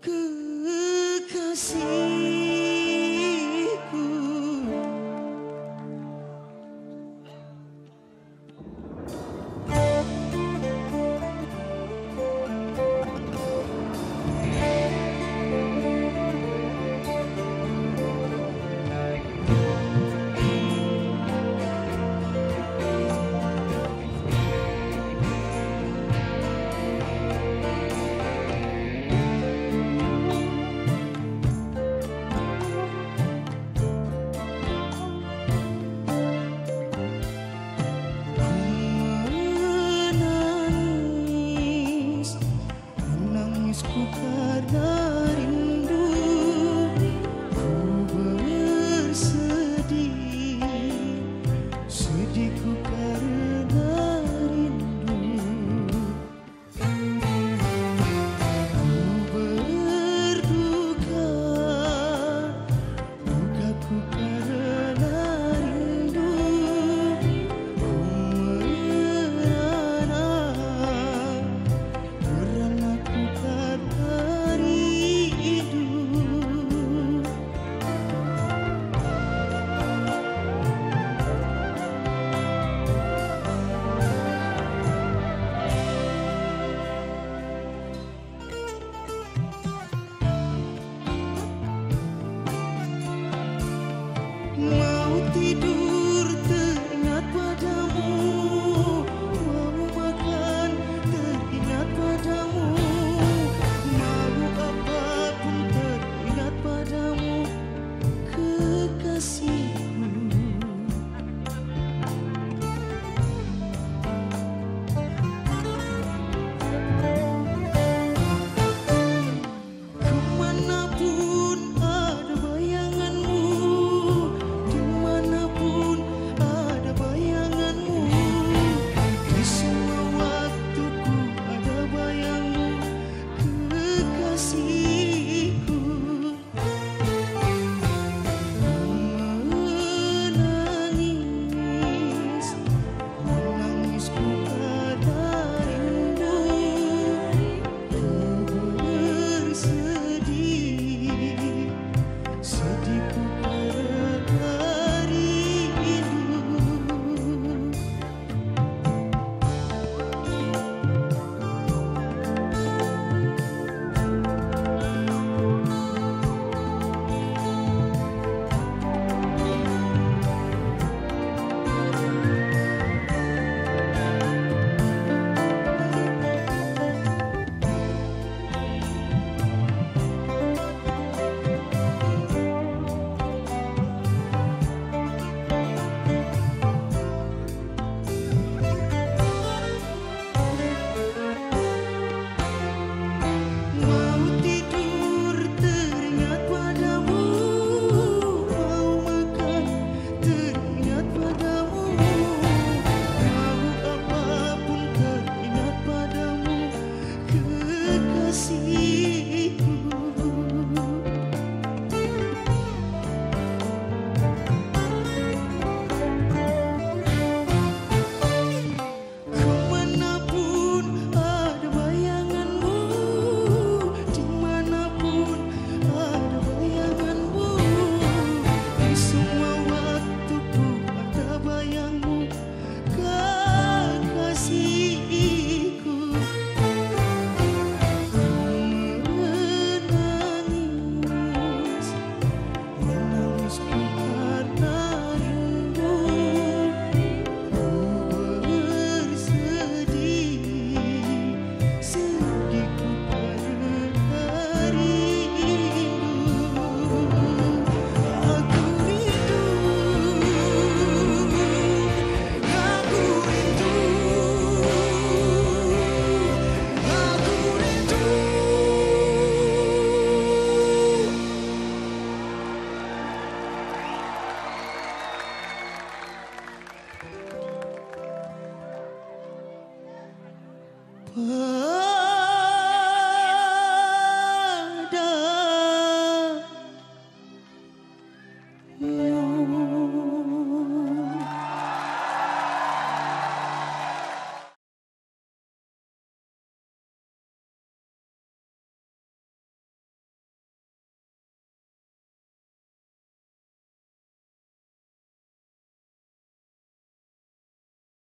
く腰 ku kenari